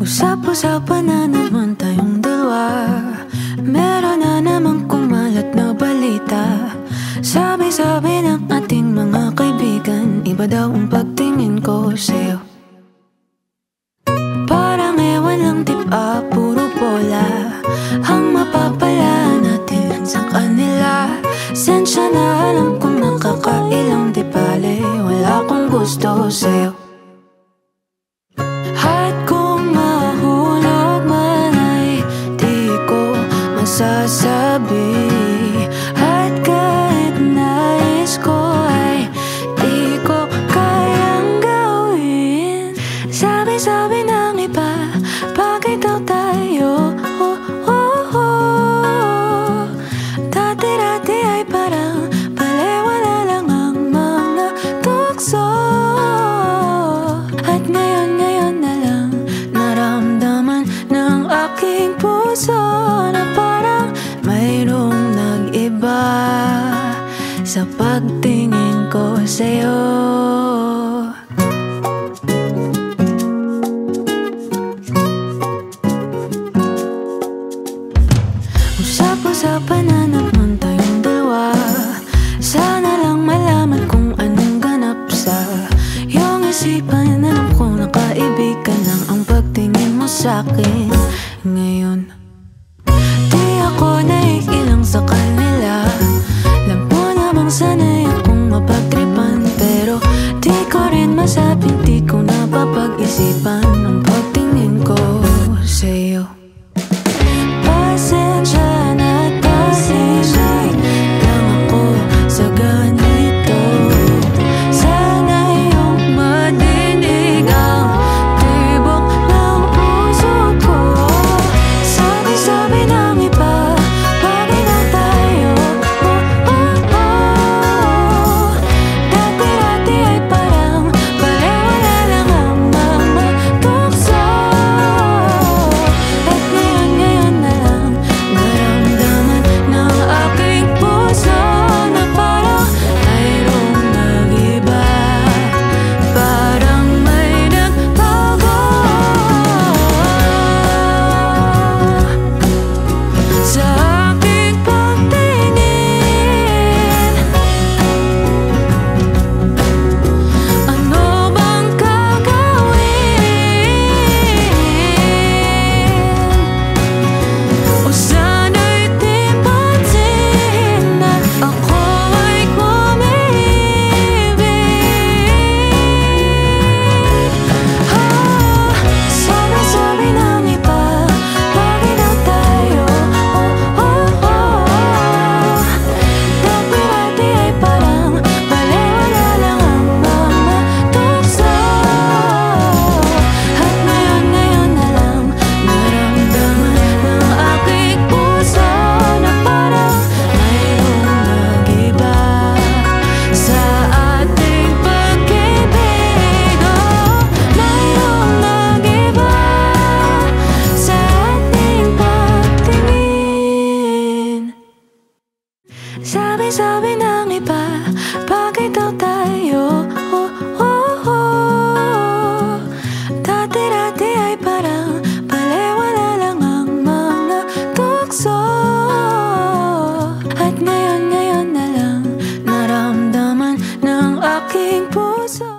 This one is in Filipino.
Usap-usapan na naman tayong dalawa. Meron na naman kumalat na balita. Sabi-sabi ng ating mga kaibigan Iba daw ang pagtingin ko sa'yo. Parang ewan lang tip-up, puro bola. Ang mapapala natin sa kanila. Sensya na alam kong nakakailang di Wala akong gusto sa'yo. Puso Na parang mayroong nag-iba sa pagtingin ko sa'yo. Usap-usapan na naman tayong dalawa. Sana lang malaman kung anong ganap sa iyong isipan. Alam ko nakaibigan lang ang pagtingin mo sa'kin Ngayon. Di ako naiilang sa kanila. Alam mo namang sanay akong mapagtripan Pero di ko rin masabing di ko napapag-isipan Sabi-sabi ng iba,